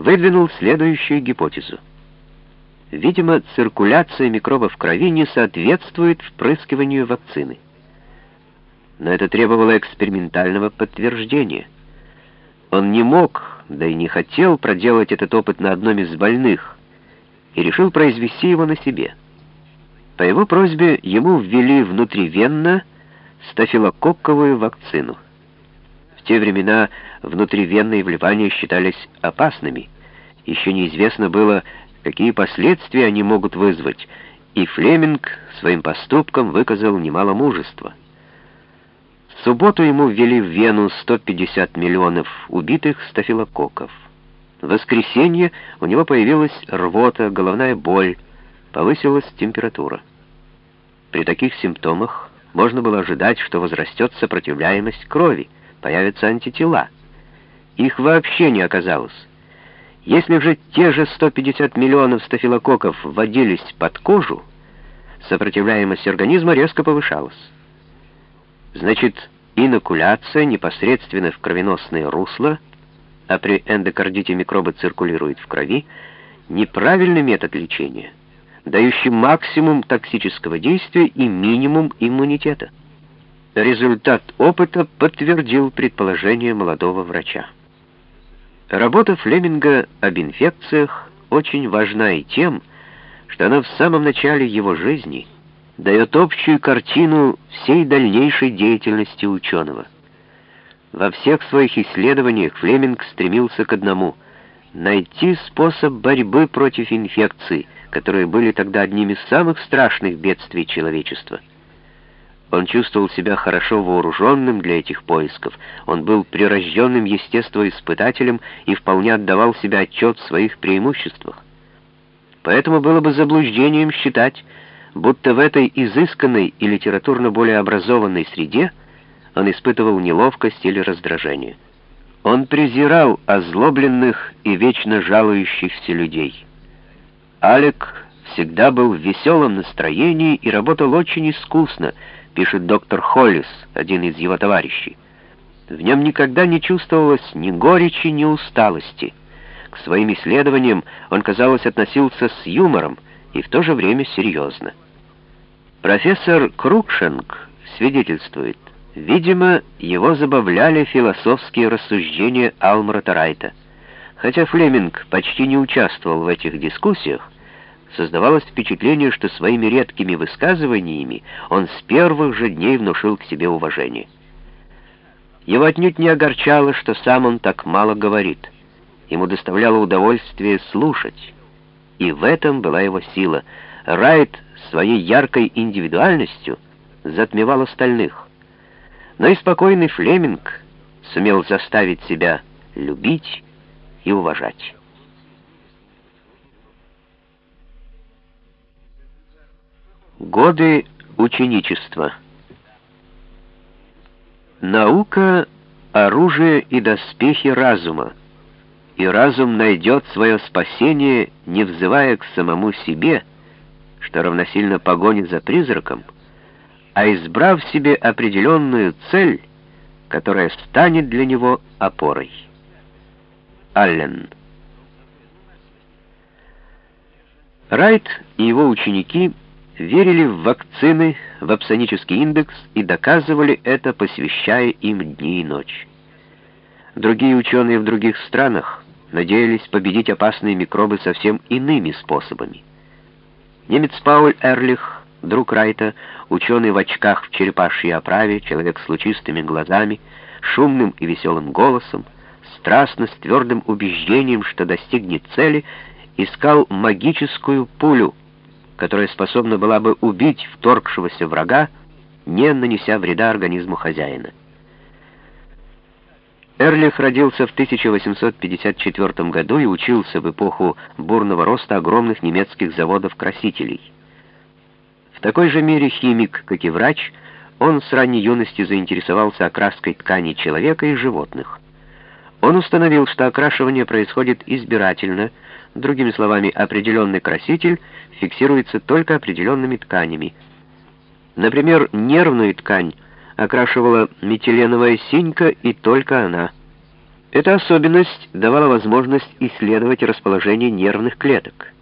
выдвинул следующую гипотезу. Видимо, циркуляция микроба в крови не соответствует впрыскиванию вакцины. Но это требовало экспериментального подтверждения. Он не мог, да и не хотел проделать этот опыт на одном из больных, и решил произвести его на себе. По его просьбе ему ввели внутривенно стафилококковую вакцину. В те времена внутривенные вливания считались опасными. Еще неизвестно было, какие последствия они могут вызвать, и Флеминг своим поступком выказал немало мужества. В субботу ему ввели в вену 150 миллионов убитых стафилококков. В воскресенье у него появилась рвота, головная боль, повысилась температура. При таких симптомах можно было ожидать, что возрастет сопротивляемость крови, появятся антитела. Их вообще не оказалось. Если же те же 150 миллионов стафилококков вводились под кожу, сопротивляемость организма резко повышалась. Значит, инокуляция непосредственно в кровеносное русло, а при эндокардите микробы циркулируют в крови, неправильный метод лечения, дающий максимум токсического действия и минимум иммунитета. Результат опыта подтвердил предположение молодого врача. Работа Флеминга об инфекциях очень важна и тем, что она в самом начале его жизни дает общую картину всей дальнейшей деятельности ученого. Во всех своих исследованиях Флеминг стремился к одному — найти способ борьбы против инфекций, которые были тогда одним из самых страшных бедствий человечества — он чувствовал себя хорошо вооруженным для этих поисков. Он был прирожденным естествоиспытателем и вполне отдавал себе отчет в своих преимуществах. Поэтому было бы заблуждением считать, будто в этой изысканной и литературно более образованной среде он испытывал неловкость или раздражение. Он презирал озлобленных и вечно жалующихся людей. Алек всегда был в веселом настроении и работал очень искусно, пишет доктор Холлис, один из его товарищей. В нем никогда не чувствовалось ни горечи, ни усталости. К своим исследованиям он, казалось, относился с юмором и в то же время серьезно. Профессор Крукшенк свидетельствует, видимо, его забавляли философские рассуждения Алмрата Райта. Хотя Флеминг почти не участвовал в этих дискуссиях, Создавалось впечатление, что своими редкими высказываниями он с первых же дней внушил к себе уважение. Его отнюдь не огорчало, что сам он так мало говорит. Ему доставляло удовольствие слушать. И в этом была его сила. Райт своей яркой индивидуальностью затмевал остальных. Но и спокойный Флеминг сумел заставить себя любить и уважать. Годы ученичества. Наука — оружие и доспехи разума, и разум найдет свое спасение, не взывая к самому себе, что равносильно погоне за призраком, а избрав себе определенную цель, которая станет для него опорой. Аллен. Райт и его ученики — верили в вакцины, в апсонический индекс и доказывали это, посвящая им дни и ночь. Другие ученые в других странах надеялись победить опасные микробы совсем иными способами. Немец Пауль Эрлих, друг Райта, ученый в очках в черепашьей оправе, человек с лучистыми глазами, шумным и веселым голосом, страстно с твердым убеждением, что достигнет цели, искал магическую пулю, которая способна была бы убить вторгшегося врага, не нанеся вреда организму хозяина. Эрлих родился в 1854 году и учился в эпоху бурного роста огромных немецких заводов-красителей. В такой же мере химик, как и врач, он с ранней юности заинтересовался окраской тканей человека и животных. Он установил, что окрашивание происходит избирательно, другими словами, определенный краситель фиксируется только определенными тканями. Например, нервную ткань окрашивала метиленовая синька и только она. Эта особенность давала возможность исследовать расположение нервных клеток.